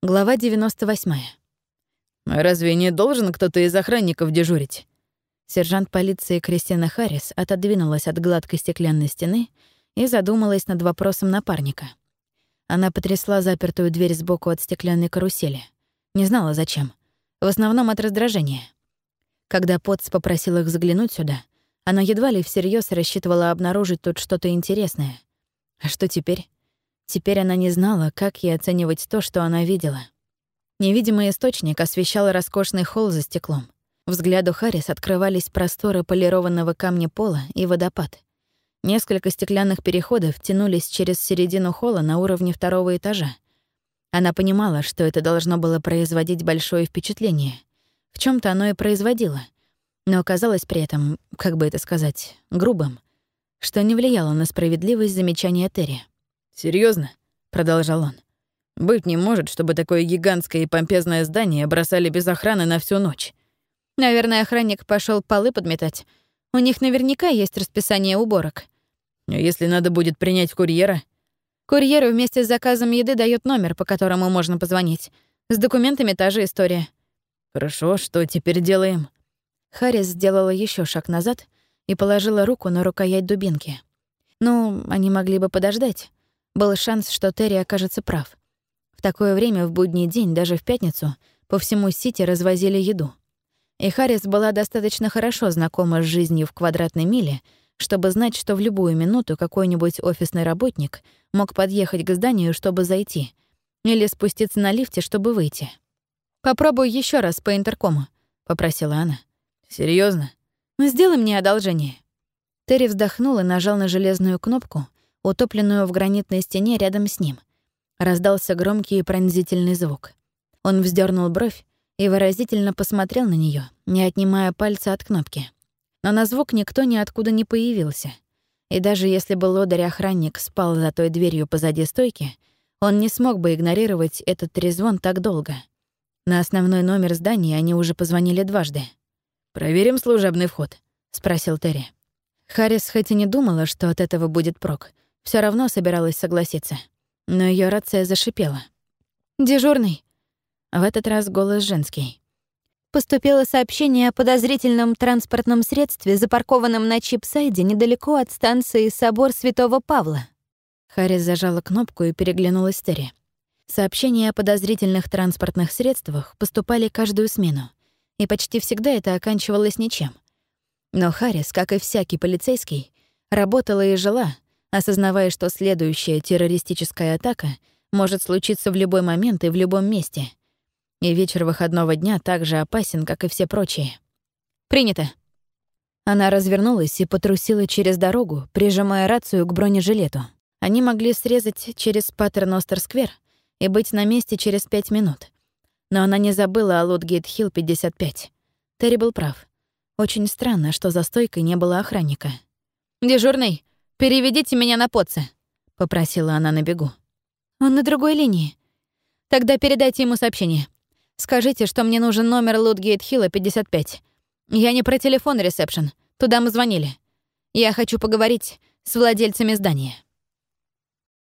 Глава 98. «Разве не должен кто-то из охранников дежурить?» Сержант полиции Кристина Харрис отодвинулась от гладкой стеклянной стены и задумалась над вопросом напарника. Она потрясла запертую дверь сбоку от стеклянной карусели. Не знала, зачем. В основном от раздражения. Когда Потс попросил их заглянуть сюда, она едва ли всерьез рассчитывала обнаружить тут что-то интересное. А что теперь? Теперь она не знала, как ей оценивать то, что она видела. Невидимый источник освещал роскошный холл за стеклом. Взгляду Харрис открывались просторы полированного камня пола и водопад. Несколько стеклянных переходов тянулись через середину холла на уровне второго этажа. Она понимала, что это должно было производить большое впечатление. В чем то оно и производило. Но оказалось при этом, как бы это сказать, грубым, что не влияло на справедливость замечания Терри. Серьезно? продолжал он. «Быть не может, чтобы такое гигантское и помпезное здание бросали без охраны на всю ночь». Наверное, охранник пошел полы подметать. У них наверняка есть расписание уборок. А если надо будет принять курьера? Курьеру вместе с заказом еды дает номер, по которому можно позвонить. С документами та же история. Хорошо, что теперь делаем? Харрис сделала еще шаг назад и положила руку на рукоять дубинки. Ну, они могли бы подождать. Был шанс, что Терри окажется прав. В такое время в будний день, даже в пятницу, по всему Сити развозили еду. И Харрис была достаточно хорошо знакома с жизнью в квадратной миле, чтобы знать, что в любую минуту какой-нибудь офисный работник мог подъехать к зданию, чтобы зайти, или спуститься на лифте, чтобы выйти. «Попробуй еще раз по интеркому», — попросила она. Серьезно? Сделай мне одолжение». Терри вздохнул и нажал на железную кнопку, утопленную в гранитной стене рядом с ним. Раздался громкий и пронзительный звук. Он вздернул бровь и выразительно посмотрел на нее, не отнимая пальца от кнопки. Но на звук никто ниоткуда не появился. И даже если бы лодырь-охранник спал за той дверью позади стойки, он не смог бы игнорировать этот трезвон так долго. На основной номер здания они уже позвонили дважды. «Проверим служебный вход», — спросил Терри. Харрис хоть и не думала, что от этого будет прок, все равно собиралась согласиться. Но ее рация зашипела. «Дежурный!» В этот раз голос женский. Поступило сообщение о подозрительном транспортном средстве, запаркованном на Чипсайде недалеко от станции Собор Святого Павла. Харрис зажала кнопку и переглянулась Терри. Сообщения о подозрительных транспортных средствах поступали каждую смену, и почти всегда это оканчивалось ничем. Но Харрис, как и всякий полицейский, работала и жила, осознавая, что следующая террористическая атака может случиться в любой момент и в любом месте. И вечер выходного дня так же опасен, как и все прочие. «Принято». Она развернулась и потрусила через дорогу, прижимая рацию к бронежилету. Они могли срезать через Паттерностер-сквер и быть на месте через пять минут. Но она не забыла о Лутгейт-Хилл 55. Терри был прав. Очень странно, что за стойкой не было охранника. «Дежурный, «Переведите меня на Потце», — попросила она на бегу. «Он на другой линии. Тогда передайте ему сообщение. Скажите, что мне нужен номер Лутгейт-Хилла 55. Я не про телефон ресепшн. Туда мы звонили. Я хочу поговорить с владельцами здания».